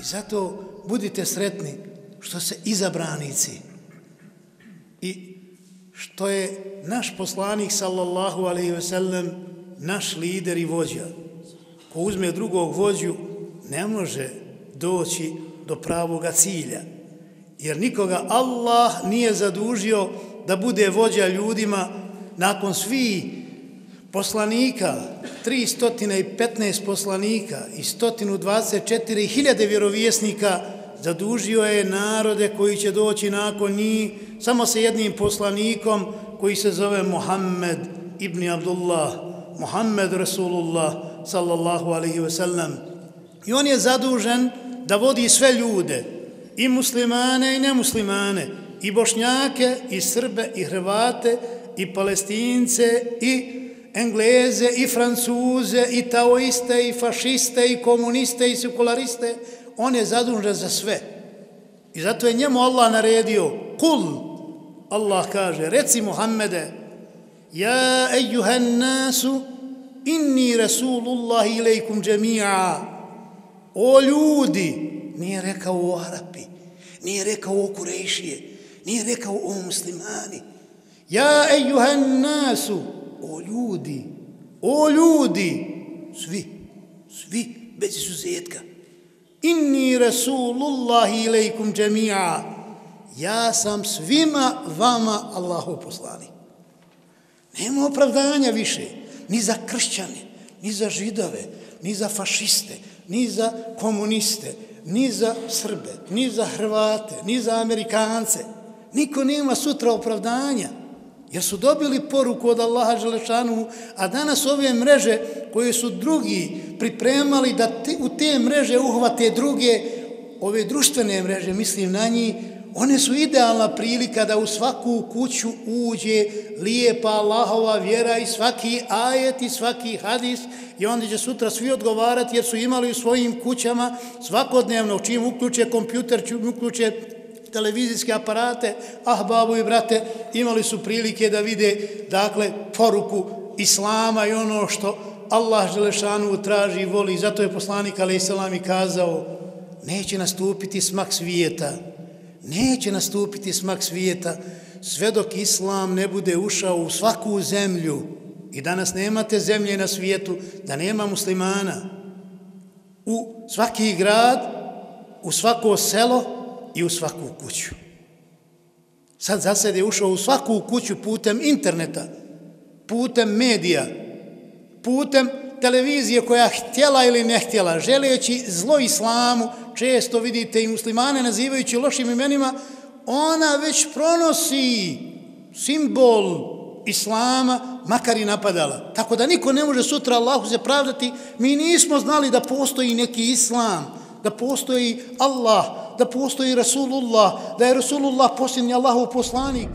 I zato budite sretni što se izabranici i što je naš poslanik sallallahu alaihi ve sellem naš lider i vođa. Ko uzme drugog vođu, ne može doći do pravoga cilja. Jer nikoga Allah nije zadužio da bude vođa ljudima nakon svih poslanika, 315 poslanika i 124.000 vjerovjesnika, zadužio je narode koji će doći nakon njih samo sa jednim poslanikom koji se zove Muhammed ibn Abdullah, Muhammed Rasulullah sallallahu alaihi ve sellem. I on je zadužen da vodi sve ljude, i muslimane i nemuslimane, i bošnjake, i srbe, i hrvate, i palestince, i engleze, i francuze, i taoiste, i fašiste, i komuniste, i sekulariste, on je zadužen za sve. I zato je njemu Allah naredio, kul, Allah kaže, reci Muhammede, ja ejuhan nasu, inni rasulullahi ilaikum džemija, o ljudi, nije rekao o Arapi, nije rekao o Kurešije, nije rekao o muslimani, ja ejuhan nasu, o ljudi, o ljudi, svi, svi, bez izuzetka, inni rasulullahi ilaikum džemija, ja sam svima vama Allahu poslani. Nema opravdanja više, ni za kršćane, ni za židove, ni za fašiste, ni za komuniste, ni za Srbe, ni za Hrvate, ni za Amerikance. Niko nema sutra opravdanja. Jer su dobili poruku od Allaha Želešanu, a danas ove mreže koje su drugi pripremali da te, u te mreže uhvate druge, ove društvene mreže, mislim na njih, one su idealna prilika da u svaku kuću uđe lijepa Allahova vjera i svaki ajet i svaki hadis i onda će sutra svi odgovarati jer su imali u svojim kućama svakodnevno čim uključe kompjuter, čim uključe televizijske aparate, ah, babu i brate, imali su prilike da vide, dakle, poruku Islama i ono što Allah Želešanu traži i voli. Zato je poslanik, ali i i kazao, neće nastupiti smak svijeta, neće nastupiti smak svijeta, sve dok Islam ne bude ušao u svaku zemlju, i danas nemate zemlje na svijetu da nema muslimana, u svaki grad, u svako selo, i u svaku kuću. Sad za sad je ušao u svaku kuću putem interneta, putem medija, putem televizije koja htjela ili ne htjela, želeći zlo islamu, često vidite i muslimane nazivajući lošim imenima, ona već pronosi simbol islama, makar i napadala. Tako da niko ne može sutra Allahu se pravdati, mi nismo znali da postoji neki islam, da postoji Allah, da postoji Rasulullah, da je Rasulullah posljednji Allahov poslanik.